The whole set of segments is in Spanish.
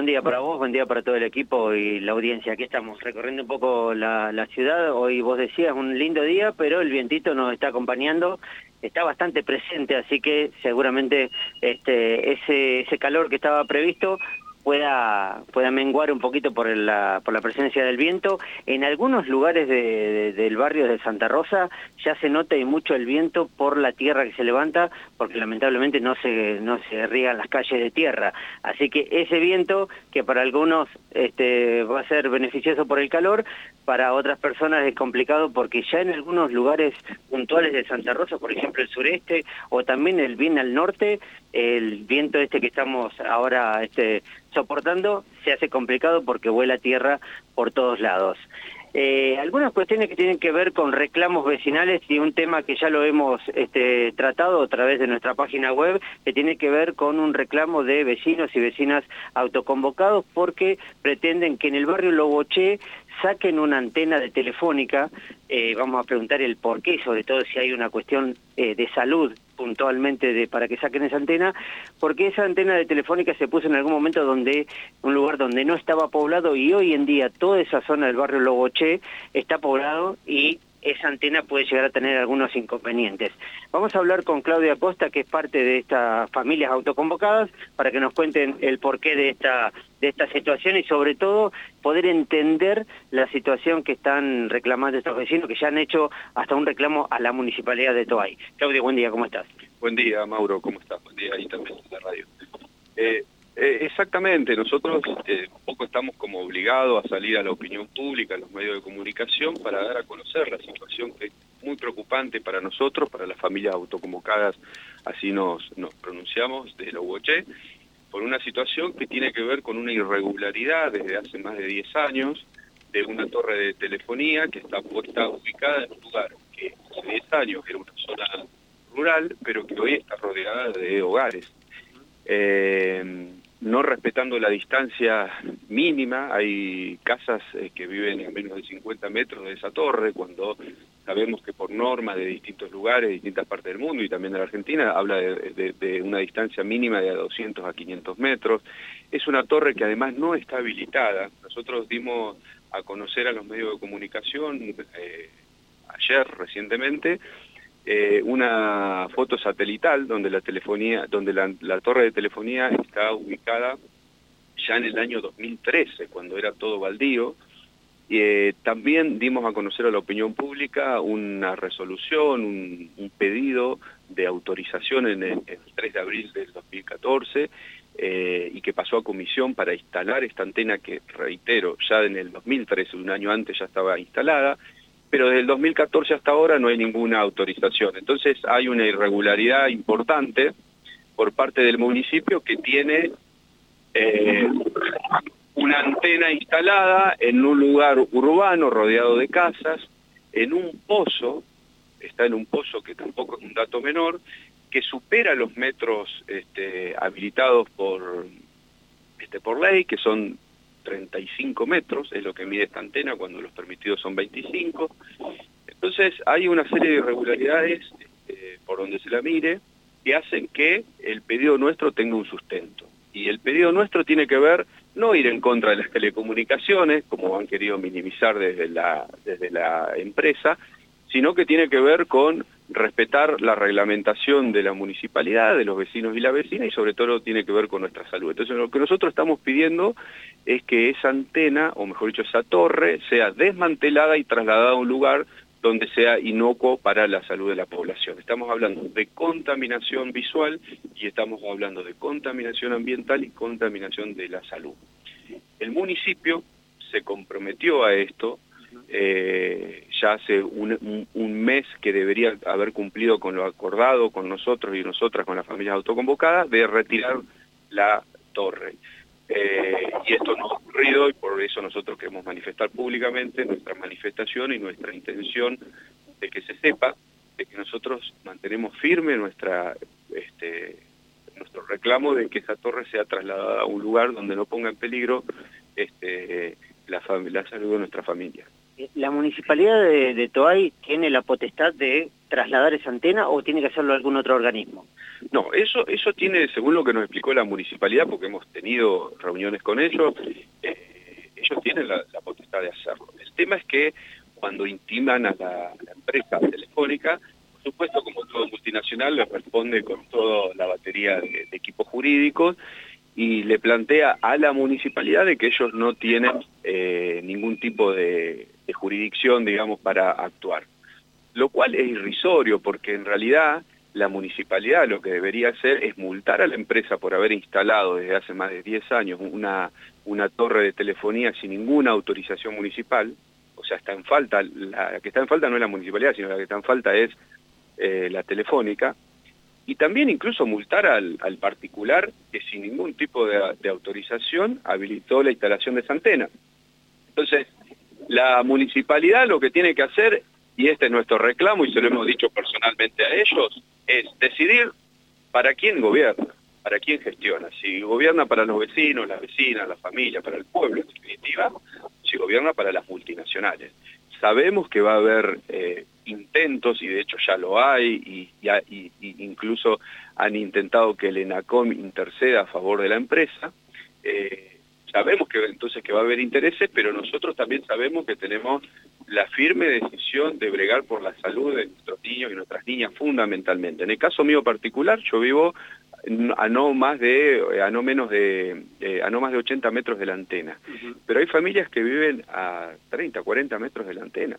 buen día para vos, buen día para todo el equipo y la audiencia. Aquí estamos recorriendo un poco la, ciudad. Hoy vos decías un lindo día, pero el vientito nos está acompañando. Está bastante presente, así que seguramente este, ese, ese calor que estaba previsto pueda, pueda menguar un poquito por la, por la presencia del viento. En algunos lugares del barrio de Santa Rosa ya se nota y mucho el viento por la tierra que se levanta, porque lamentablemente no se, no se riegan las calles de tierra. Así que ese viento, que para algunos este, va a ser beneficioso por el calor, para otras personas es complicado porque ya en algunos lugares puntuales de Santa Rosa, por ejemplo el sureste, o también el bien al norte, el viento este que estamos ahora este, soportando se hace complicado porque vuela tierra por todos lados. Eh, algunas cuestiones que tienen que ver con reclamos vecinales y un tema que ya lo hemos este, tratado a través de nuestra página web, que tiene que ver con un reclamo de vecinos y vecinas autoconvocados porque pretenden que en el barrio Loboché saquen una antena de telefónica, eh, vamos a preguntar el por qué, sobre todo si hay una cuestión eh, de salud puntualmente de, para que saquen esa antena, porque esa antena de telefónica se puso en algún momento donde un lugar donde no estaba poblado y hoy en día toda esa zona del barrio Logoché está poblado y esa antena puede llegar a tener algunos inconvenientes. Vamos a hablar con Claudia Costa, que es parte de estas familias autoconvocadas, para que nos cuenten el porqué de esta, de esta situación y sobre todo poder entender la situación que están reclamando estos vecinos, que ya han hecho hasta un reclamo a la Municipalidad de Toay. Claudia, buen día, ¿cómo estás? Buen día, Mauro, ¿cómo estás? Buen día ahí también en la radio. Eh, eh, exactamente, nosotros eh, poco estamos como obligados a salir a la opinión pública, a los medios de comunicación, para dar a conocer la situación que es muy preocupante para nosotros, para las familias autoconvocadas, así nos, nos pronunciamos desde la UOCHE, por una situación que tiene que ver con una irregularidad desde hace más de 10 años de una torre de telefonía que está puesta ubicada en un lugar que hace 10 años era una zona rural, pero que hoy está rodeada de hogares. Eh, no respetando la distancia mínima, hay casas eh, que viven a menos de 50 metros de esa torre, cuando sabemos que por norma de distintos lugares, de distintas partes del mundo y también de la Argentina, habla de, una distancia mínima de 200 a 500 metros. Es una torre que además no está habilitada. Nosotros dimos a conocer a los medios de comunicación eh, ayer recientemente eh, una foto satelital donde la torre de telefonía está ubicada ya en el año 2013, cuando era todo baldío. Eh, también dimos a conocer a la opinión pública una resolución, un, pedido de autorización en el, 3 de abril del 2014 eh, y que pasó a comisión para instalar esta antena que, reitero, ya en el 2013, un año antes ya estaba instalada, pero desde el 2014 hasta ahora no hay ninguna autorización. Entonces hay una irregularidad importante por parte del municipio que tiene eh, una antena instalada en un lugar urbano rodeado de casas, en un pozo, está en un pozo que tampoco es un dato menor, que supera los metros este, habilitados por, este, por ley, que son 35 metros, es lo que mide esta antena cuando los permitidos son 25. Entonces hay una serie de irregularidades este, por donde se la mire que hacen que el pedido nuestro tenga un sustento. Y el pedido nuestro tiene que ver no ir en contra de las telecomunicaciones, como han querido minimizar desde la, desde la empresa, sino que tiene que ver con respetar la reglamentación de la municipalidad, de los vecinos y la vecina, y sobre todo tiene que ver con nuestra salud. Entonces lo que nosotros estamos pidiendo es que esa antena, o mejor dicho, esa torre, sea desmantelada y trasladada a un lugar donde sea inocuo para la salud de la población. Estamos hablando de contaminación visual y estamos hablando de contaminación ambiental y contaminación de la salud. El municipio se comprometió a esto eh, ya hace un, mes que debería haber cumplido con lo acordado con nosotros y nosotras, con las familias autoconvocadas, de retirar la torre. Eh, y esto no ha ocurrido y por eso nosotros queremos manifestar públicamente nuestra manifestación y nuestra intención de que se sepa de que nosotros mantenemos firme nuestra este, nuestro reclamo de que esa torre sea trasladada a un lugar donde no ponga en peligro este, la, la salud de nuestra familia. ¿La municipalidad de, de Toay tiene la potestad de trasladar esa antena o tiene que hacerlo algún otro organismo? No, eso, eso tiene, según lo que nos explicó la municipalidad, porque hemos tenido reuniones con ellos, eh, ellos tienen la, potestad de hacerlo. El tema es que cuando intiman a la, empresa telefónica, por supuesto, como todo multinacional, le responde con toda la batería de, equipos jurídicos y le plantea a la municipalidad de que ellos no tienen eh, ningún tipo de jurisdicción, digamos, para actuar. Lo cual es irrisorio, porque en realidad la municipalidad lo que debería hacer es multar a la empresa por haber instalado desde hace más de 10 años una, una torre de telefonía sin ninguna autorización municipal, o sea, está en falta, la que está en falta no es la municipalidad, sino la que está en falta es eh, la telefónica, y también incluso multar al, particular que sin ningún tipo de, de, autorización habilitó la instalación de esa antena. Entonces, la municipalidad lo que tiene que hacer, y este es nuestro reclamo y se lo hemos dicho personalmente a ellos, es decidir para quién gobierna, para quién gestiona. Si gobierna para los vecinos, las vecinas, la familia, para el pueblo en definitiva, si gobierna para las multinacionales. Sabemos que va a haber eh, intentos, y de hecho ya lo hay, y, incluso han intentado que el ENACOM interceda a favor de la empresa. Eh, sabemos que entonces que va a haber intereses, pero nosotros también sabemos que tenemos la firme decisión de bregar por la salud de nuestros niños y nuestras niñas fundamentalmente. En el caso mío particular, yo vivo a no más de a no menos de a no más de 80 metros de la antena. Pero hay familias que viven a 30, 40 metros de la antena.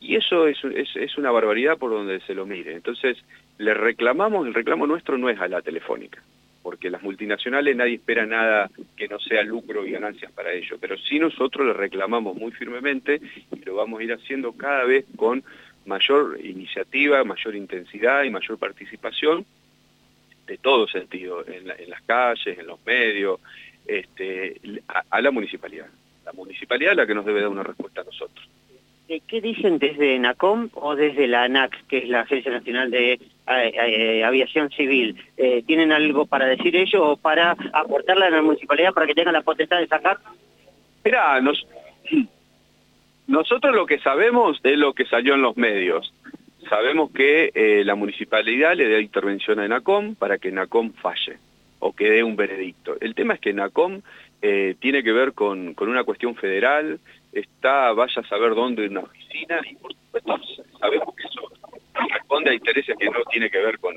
Y eso es, es, es una barbaridad por donde se lo mire. Entonces, le reclamamos, el reclamo nuestro no es a la telefónica porque las multinacionales nadie espera nada que no sea lucro y ganancias para ellos, pero sí nosotros le reclamamos muy firmemente y lo vamos a ir haciendo cada vez con mayor iniciativa, mayor intensidad y mayor participación de todo sentido, en, las calles, en los medios, este, a la municipalidad. La municipalidad es la que nos debe dar una respuesta a nosotros. ¿Qué dicen desde NACOM o desde la ANAC, que es la Agencia Nacional de eh, eh, Aviación Civil? Eh, ¿Tienen algo para decir ellos o para aportarle a la municipalidad para que tengan la potestad de sacar? Mira, nosotros lo que sabemos es lo que salió en los medios. Sabemos que la municipalidad le da intervención a NACOM para que NACOM falle o que dé un veredicto. El tema es que NACOM tiene que ver con, con una cuestión federal, está, vaya a saber dónde en una oficina, y por supuesto sabemos que eso responde a intereses que no tiene que ver con,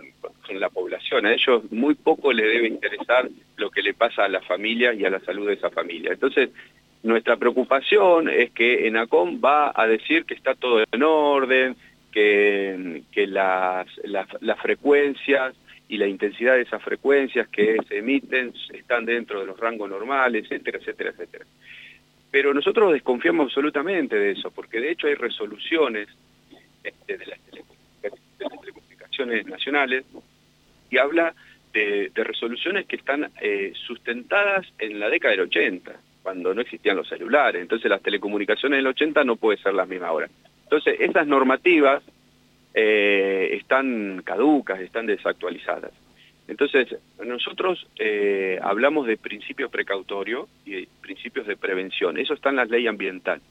la población. A ellos muy poco le debe interesar lo que le pasa a la familia y a la salud de esa familia. Entonces, nuestra preocupación es que ENACOM va a decir que está todo en orden, que, que las, las, las frecuencias y la intensidad de esas frecuencias que se emiten están dentro de los rangos normales, etcétera, etcétera, etcétera. Pero nosotros desconfiamos absolutamente de eso, porque de hecho hay resoluciones este, de, las telecomunicaciones nacionales y habla de, resoluciones que están eh, sustentadas en la década del 80, cuando no existían los celulares. Entonces las telecomunicaciones del 80 no puede ser las mismas ahora. Entonces esas normativas eh, están caducas, están desactualizadas. Entonces, nosotros eh, hablamos de principios precautorios y principios de prevención. Eso está en la ley ambiental.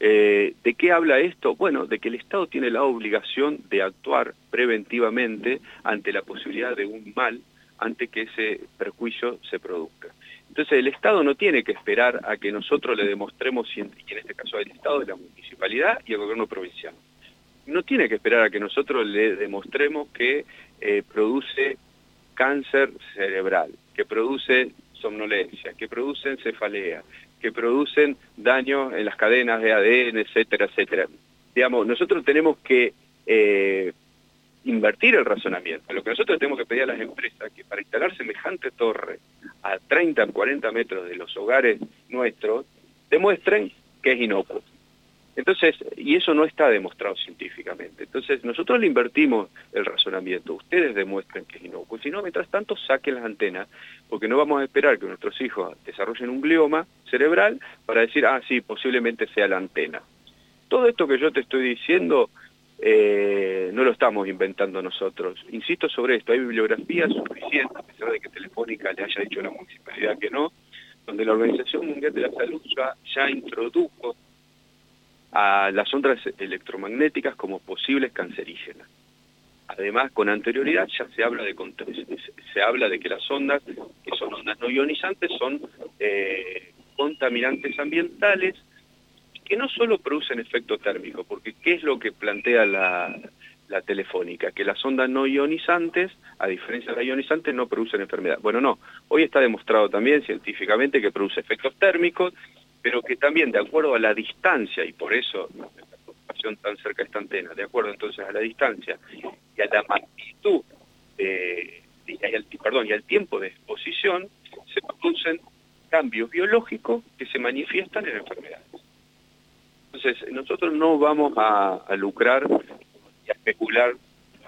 Eh, ¿De qué habla esto? Bueno, de que el Estado tiene la obligación de actuar preventivamente ante la posibilidad de un mal, ante que ese perjuicio se produzca. Entonces, el Estado no tiene que esperar a que nosotros le demostremos, y en este caso el Estado, de la municipalidad y el gobierno provincial. No tiene que esperar a que nosotros le demostremos que eh, produce cáncer cerebral, que produce somnolencia, que producen cefalea, que producen daño en las cadenas de ADN, etcétera, etcétera. Digamos, nosotros tenemos que eh, invertir el razonamiento. Lo que nosotros tenemos que pedir a las empresas que para instalar semejante torre a 30, 40 metros de los hogares nuestros, demuestren que es inocuo. Entonces, y eso no está demostrado científicamente. Entonces, nosotros le invertimos el razonamiento, ustedes demuestren que es inocuo, si no, mientras tanto, saquen las antenas, porque no vamos a esperar que nuestros hijos desarrollen un glioma cerebral para decir, ah, sí, posiblemente sea la antena. Todo esto que yo te estoy diciendo eh, no lo estamos inventando nosotros. Insisto sobre esto, hay bibliografía suficiente, a pesar de que Telefónica le haya dicho a la municipalidad que no, donde la Organización Mundial de la Salud ya, ya introdujo a las ondas electromagnéticas como posibles cancerígenas. Además, con anterioridad ya se habla de se habla de que las ondas, que son ondas no ionizantes, son eh, contaminantes ambientales que no solo producen efecto térmico, porque ¿qué es lo que plantea la, la telefónica? Que las ondas no ionizantes, a diferencia de las ionizantes, no producen enfermedad. Bueno, no, hoy está demostrado también científicamente que produce efectos térmicos, pero que también de acuerdo a la distancia, y por eso la preocupación tan cerca de esta antena, de acuerdo entonces a la distancia y a la magnitud, y, al, perdón, y al tiempo de exposición, se producen cambios biológicos que se manifiestan en enfermedades. Entonces, nosotros no vamos a lucrar y a especular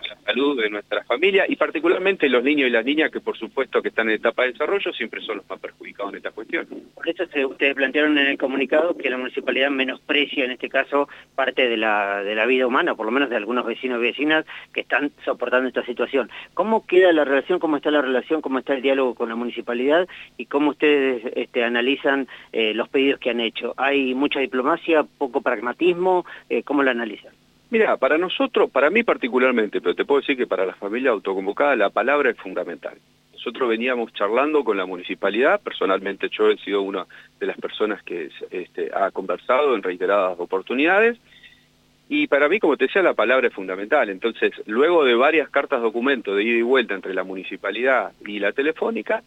la salud de nuestra familia y particularmente los niños y las niñas que por supuesto que están en etapa de desarrollo siempre son los más perjudicados en esta cuestión. Por eso ustedes plantearon en el comunicado que la municipalidad menosprecia en este caso parte de la, de la vida humana, por lo menos de algunos vecinos y vecinas que están soportando esta situación. ¿Cómo queda la relación, cómo está la relación, cómo está el diálogo con la municipalidad y cómo ustedes este, analizan eh, los pedidos que han hecho? ¿Hay mucha diplomacia, poco pragmatismo? Eh, ¿Cómo lo analizan? Mira, para nosotros, para mí particularmente, pero te puedo decir que para la familia autoconvocada la palabra es fundamental. Nosotros veníamos charlando con la municipalidad, personalmente yo he sido una de las personas que este, ha conversado en reiteradas oportunidades, y para mí, como te decía, la palabra es fundamental. Entonces, luego de varias cartas documento de ida y vuelta entre la municipalidad y la telefónica,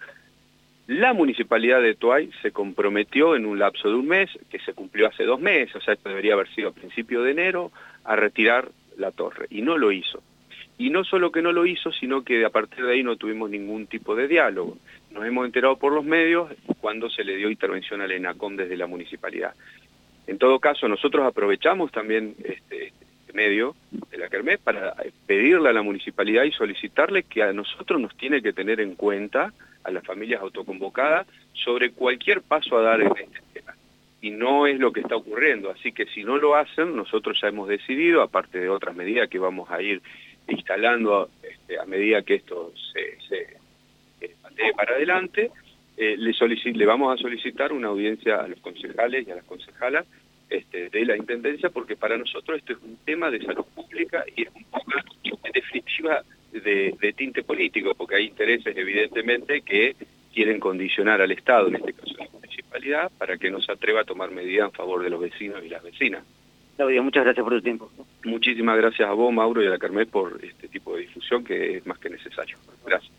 la municipalidad de Tuay se comprometió en un lapso de un mes, que se cumplió hace dos meses, o sea, esto debería haber sido a principio de enero, a retirar la torre, y no lo hizo. Y no solo que no lo hizo, sino que a partir de ahí no tuvimos ningún tipo de diálogo. Nos hemos enterado por los medios cuando se le dio intervención al ENACOM desde la municipalidad. En todo caso, nosotros aprovechamos también este, medio de la Kermés para pedirle a la municipalidad y solicitarle que a nosotros nos tiene que tener en cuenta a las familias autoconvocadas sobre cualquier paso a dar en este tema. Y no es lo que está ocurriendo, así que si no lo hacen, nosotros ya hemos decidido, aparte de otras medidas que vamos a ir instalando este, a medida que esto se, se eh, para adelante, eh, le, le vamos a solicitar una audiencia a los concejales y a las concejalas este, de la Intendencia, porque para nosotros esto es un tema de salud pública y es un poco, en definitiva, de, tinte político, porque hay intereses evidentemente que quieren condicionar al Estado, en este caso la municipalidad, para que no se atreva a tomar medidas en favor de los vecinos y las vecinas. Claudia, muchas gracias por tu tiempo. Muchísimas gracias a vos, Mauro, y a la Carmen por este tipo de difusión que es más que necesario. Gracias.